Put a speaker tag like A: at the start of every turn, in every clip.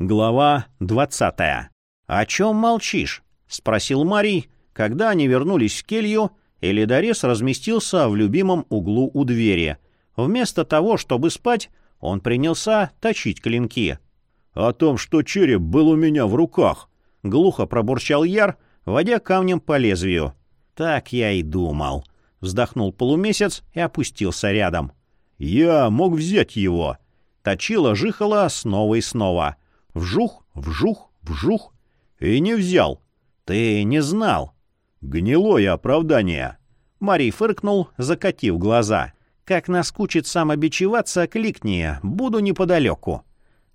A: Глава двадцатая. «О чем молчишь?» — спросил Марий, когда они вернулись в келью, и ледорез разместился в любимом углу у двери. Вместо того, чтобы спать, он принялся точить клинки.
B: «О том, что череп был у меня в руках», —
A: глухо пробурчал Яр, водя камнем по лезвию. «Так я и думал», — вздохнул полумесяц и опустился рядом.
B: «Я мог взять его»,
A: Точила жихала снова и снова. Вжух, вжух, вжух. И не взял. Ты не знал.
B: Гнилое оправдание.
A: Марий фыркнул, закатив глаза. Как наскучит самобичеваться, кликни, буду неподалеку.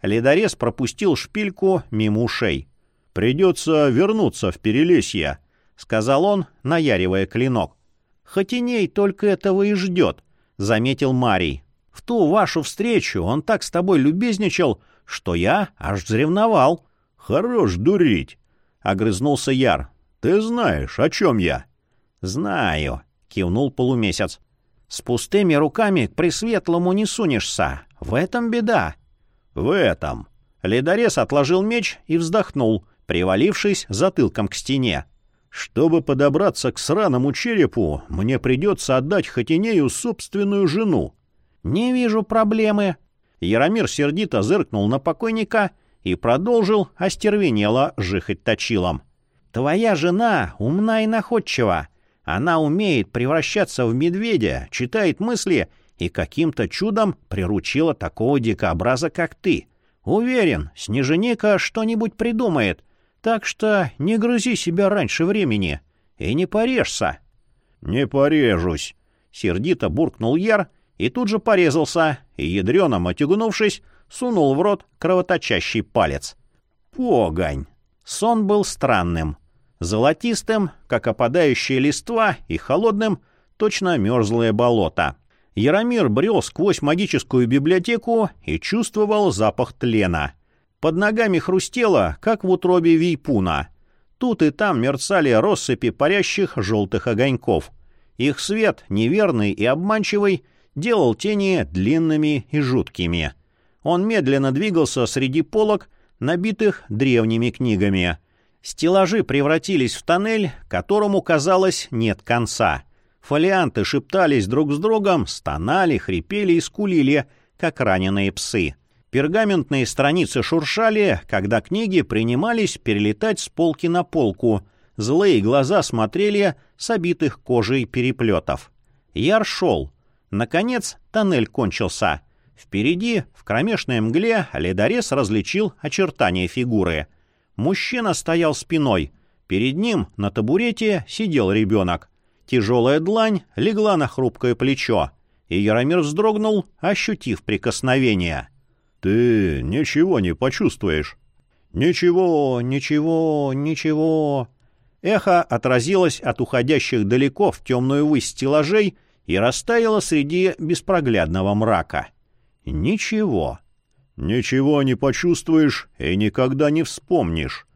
A: Ледорез пропустил шпильку мимо ушей.
B: «Придется вернуться в Перелесье», —
A: сказал он, наяривая клинок. «Хотиней только этого и ждет», — заметил Марий. В ту вашу встречу он так с тобой любезничал, что я аж взревновал.
B: — Хорош дурить, —
A: огрызнулся Яр.
B: — Ты знаешь, о чем я?
A: — Знаю, — кивнул полумесяц. — С пустыми руками к Пресветлому не сунешься. В этом беда.
B: — В этом.
A: Ледорез отложил меч и вздохнул, привалившись затылком к стене.
B: Чтобы подобраться к сраному черепу, мне придется отдать Хотинею собственную жену.
A: «Не вижу проблемы». Яромир сердито зыркнул на покойника и продолжил остервенело жихать точилом. «Твоя жена умна и находчива. Она умеет превращаться в медведя, читает мысли и каким-то чудом приручила такого дикобраза, как ты. Уверен, Снеженика что-нибудь придумает, так что не грызи себя раньше времени и не порежься».
B: «Не порежусь», —
A: сердито буркнул Яр и тут же порезался, и, ядрено отягнувшись, сунул в рот кровоточащий палец. Погонь! Сон был странным. Золотистым, как опадающие листва, и холодным, точно мерзлое болото. Яромир брел сквозь магическую библиотеку и чувствовал запах тлена. Под ногами хрустело, как в утробе вейпуна. Тут и там мерцали россыпи парящих желтых огоньков. Их свет, неверный и обманчивый, делал тени длинными и жуткими. Он медленно двигался среди полок, набитых древними книгами. Стеллажи превратились в тоннель, которому, казалось, нет конца. Фолианты шептались друг с другом, стонали, хрипели и скулили, как раненые псы. Пергаментные страницы шуршали, когда книги принимались перелетать с полки на полку. Злые глаза смотрели с обитых кожей переплетов. Яр шел. Наконец тоннель кончился. Впереди, в кромешной мгле, ледорез различил очертания фигуры. Мужчина стоял спиной. Перед ним на табурете сидел ребенок. Тяжелая длань легла на хрупкое плечо, и Яромир вздрогнул, ощутив прикосновение.
B: «Ты ничего не почувствуешь?»
A: «Ничего, ничего, ничего...» Эхо отразилось от уходящих далеко в темную высь стеллажей и растаяла среди беспроглядного мрака. Ничего.
B: Ничего не почувствуешь и никогда не вспомнишь.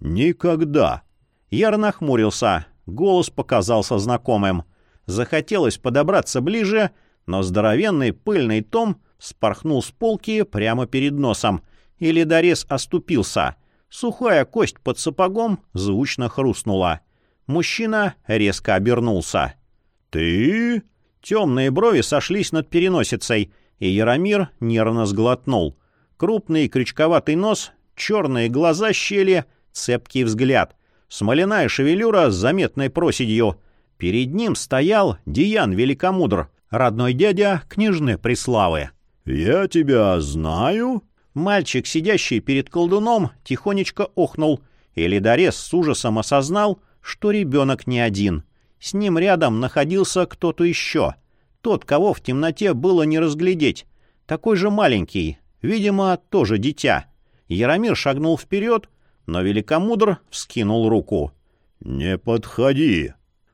B: Никогда.
A: Яр нахмурился, голос показался знакомым. Захотелось подобраться ближе, но здоровенный пыльный том спорхнул с полки прямо перед носом, и ледорез оступился. Сухая кость под сапогом звучно хрустнула. Мужчина резко обернулся.
B: «Ты?»
A: Темные брови сошлись над переносицей, и Яромир нервно сглотнул. Крупный крючковатый нос, черные глаза щели, цепкий взгляд. Смоляная шевелюра с заметной проседью. Перед ним стоял Диан Великомудр, родной дядя княжны Преславы.
B: «Я тебя знаю?»
A: Мальчик, сидящий перед колдуном, тихонечко охнул, и ледорез с ужасом осознал, что ребенок не один — с ним рядом находился кто-то еще. Тот, кого в темноте было не разглядеть. Такой же маленький, видимо, тоже дитя. Яромир шагнул вперед, но Великомудр вскинул руку.
B: «Не подходи!»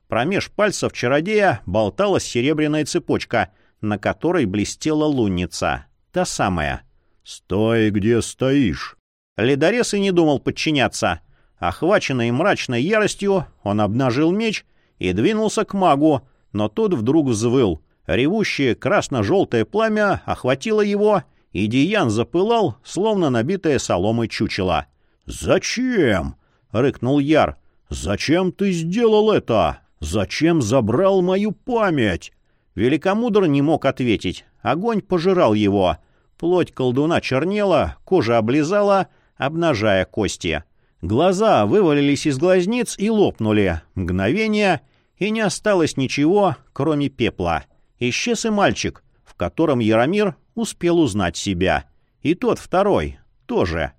A: Промеж пальцев чародея болталась серебряная цепочка, на которой блестела лунница. Та самая.
B: «Стой, где стоишь!»
A: Ледорез и не думал подчиняться. Охваченный мрачной яростью, он обнажил меч и двинулся к магу, но тот вдруг взвыл. Ревущее красно-желтое пламя охватило его, и Диян запылал, словно набитое соломой чучело.
B: «Зачем?» — рыкнул Яр. «Зачем ты сделал это? Зачем забрал мою память?»
A: Великомудр не мог ответить. Огонь пожирал его. Плоть колдуна чернела, кожа облизала, обнажая кости. Глаза вывалились из глазниц и лопнули. Мгновение, и не осталось ничего, кроме пепла. Исчез и мальчик, в котором Яромир успел узнать себя. И тот второй тоже.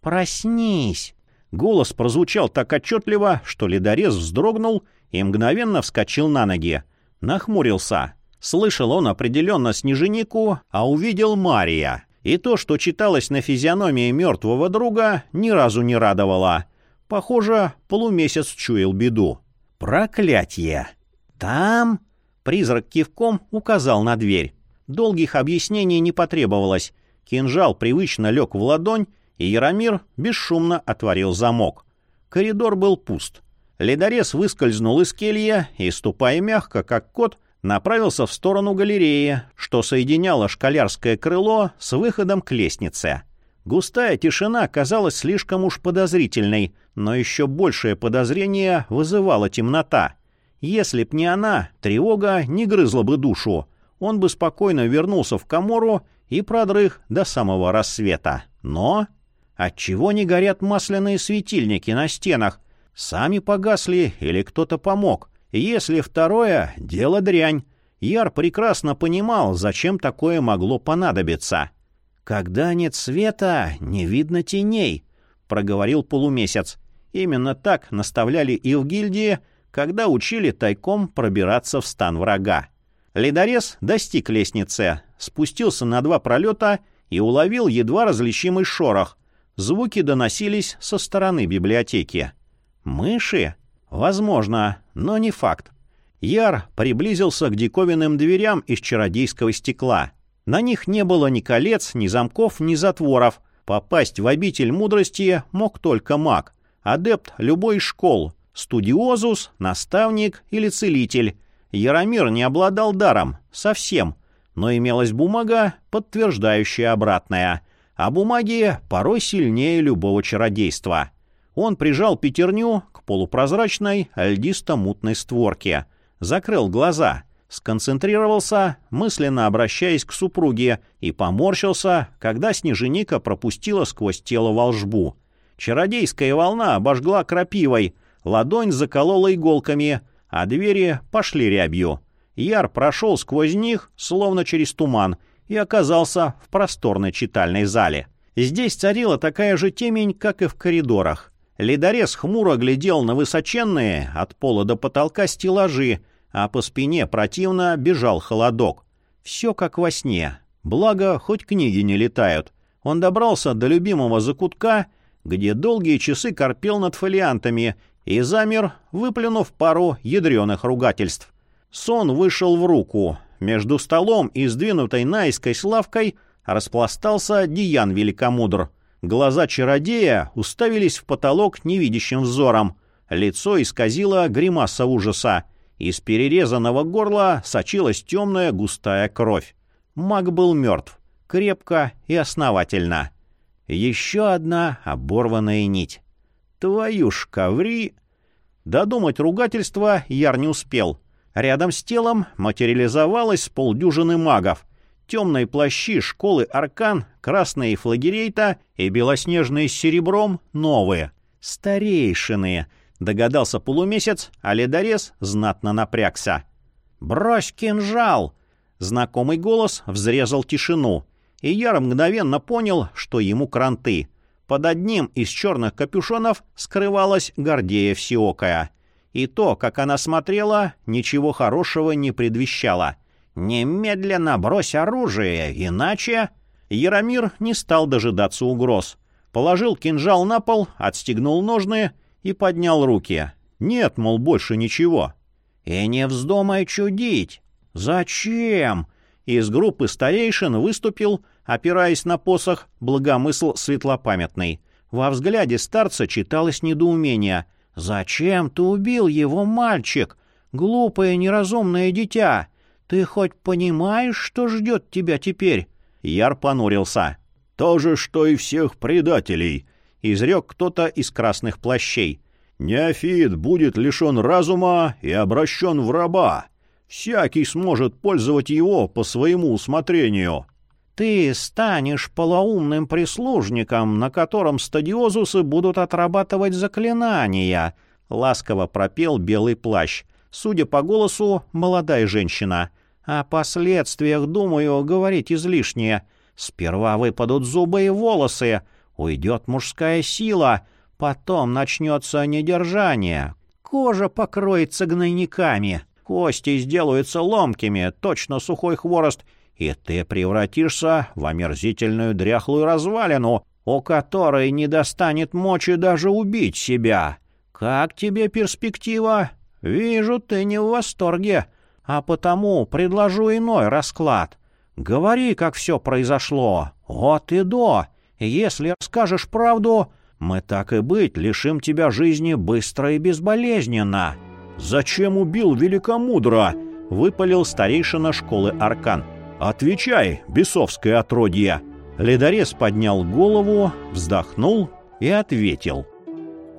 A: «Проснись!» Голос прозвучал так отчетливо, что ледорез вздрогнул и мгновенно вскочил на ноги. Нахмурился. Слышал он определенно снеженику, а увидел Мария. И то, что читалось на физиономии мертвого друга, ни разу не радовало. Похоже, полумесяц чуял беду. «Проклятье!» «Там...» Призрак кивком указал на дверь. Долгих объяснений не потребовалось. Кинжал привычно лег в ладонь, и Яромир бесшумно отворил замок. Коридор был пуст. Ледорез выскользнул из келья и, ступая мягко, как кот, направился в сторону галереи, что соединяло школярское крыло с выходом к лестнице. Густая тишина казалась слишком уж подозрительной, но еще большее подозрение вызывала темнота. Если б не она, тревога не грызла бы душу. Он бы спокойно вернулся в комору и продрых до самого рассвета. Но... Отчего не горят масляные светильники на стенах? Сами погасли или кто-то помог? Если второе, дело дрянь. Яр прекрасно понимал, зачем такое могло понадобиться. «Когда нет света, не видно теней», — проговорил полумесяц. Именно так наставляли и в гильдии, когда учили тайком пробираться в стан врага. Ледорез достиг лестницы, спустился на два пролета и уловил едва различимый шорох. Звуки доносились со стороны библиотеки. Мыши? Возможно, но не факт. Яр приблизился к диковинным дверям из чародейского стекла. На них не было ни колец, ни замков, ни затворов. Попасть в обитель мудрости мог только маг, адепт любой школ, студиозус, наставник или целитель. Яромир не обладал даром, совсем, но имелась бумага, подтверждающая обратное. А бумаги порой сильнее любого чародейства. Он прижал пятерню полупрозрачной льдисто-мутной створке, закрыл глаза, сконцентрировался, мысленно обращаясь к супруге, и поморщился, когда снеженика пропустила сквозь тело волжбу. Чародейская волна обожгла крапивой, ладонь заколола иголками, а двери пошли рябью. Яр прошел сквозь них, словно через туман, и оказался в просторной читальной зале. Здесь царила такая же темень, как и в коридорах. Ледорез хмуро глядел на высоченные, от пола до потолка, стеллажи, а по спине противно бежал холодок. Все как во сне. Благо, хоть книги не летают. Он добрался до любимого закутка, где долгие часы корпел над фолиантами и замер, выплюнув пару ядреных ругательств. Сон вышел в руку. Между столом и сдвинутой наискось лавкой распластался Диян Великомудр — Глаза чародея уставились в потолок невидящим взором. Лицо исказило гримаса ужаса. Из перерезанного горла сочилась темная густая кровь. Маг был мертв. Крепко и основательно. Еще одна оборванная нить. Твою ж коври! Додумать ругательство Яр не успел. Рядом с телом материализовалось полдюжины магов — темные плащи школы Аркан, красные флагерейта и белоснежные с серебром новые. Старейшины, догадался полумесяц, а ледорез знатно напрягся. «Брось кинжал!» Знакомый голос взрезал тишину, и Яр мгновенно понял, что ему кранты. Под одним из черных капюшонов скрывалась Гордея Всеокая. И то, как она смотрела, ничего хорошего не предвещало — «Немедленно брось оружие, иначе...» Яромир не стал дожидаться угроз. Положил кинжал на пол, отстегнул ножны и поднял руки. «Нет, мол, больше ничего». «И не вздумай чудить!» «Зачем?» Из группы старейшин выступил, опираясь на посох, благомысл светлопамятный. Во взгляде старца читалось недоумение. «Зачем ты убил его, мальчик? Глупое неразумное дитя! Ты хоть понимаешь, что ждет тебя теперь?» Яр понурился.
B: «То же, что и всех предателей», —
A: изрек кто-то из красных плащей.
B: «Неофит будет лишен разума и обращен в раба. Всякий сможет пользовать его по своему усмотрению».
A: «Ты станешь полоумным прислужником, на котором стадиозусы будут отрабатывать заклинания», — ласково пропел белый плащ. Судя по голосу, молодая женщина. О последствиях, думаю, говорить излишнее. Сперва выпадут зубы и волосы, уйдет мужская сила, потом начнется недержание. Кожа покроется гнойниками, кости сделаются ломкими, точно сухой хворост, и ты превратишься в омерзительную дряхлую развалину, у которой не достанет мочи даже убить себя. Как тебе перспектива? Вижу, ты не в восторге, а потому предложу иной расклад. Говори, как все произошло, от и до. Если расскажешь правду, мы так и быть лишим тебя жизни быстро и безболезненно».
B: «Зачем убил великомудро?»
A: — выпалил старейшина школы Аркан.
B: «Отвечай, бесовское отродье!»
A: Ледорез поднял голову, вздохнул и ответил —